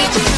Keep it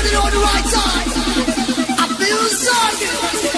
holding on the right side, I feel sorry.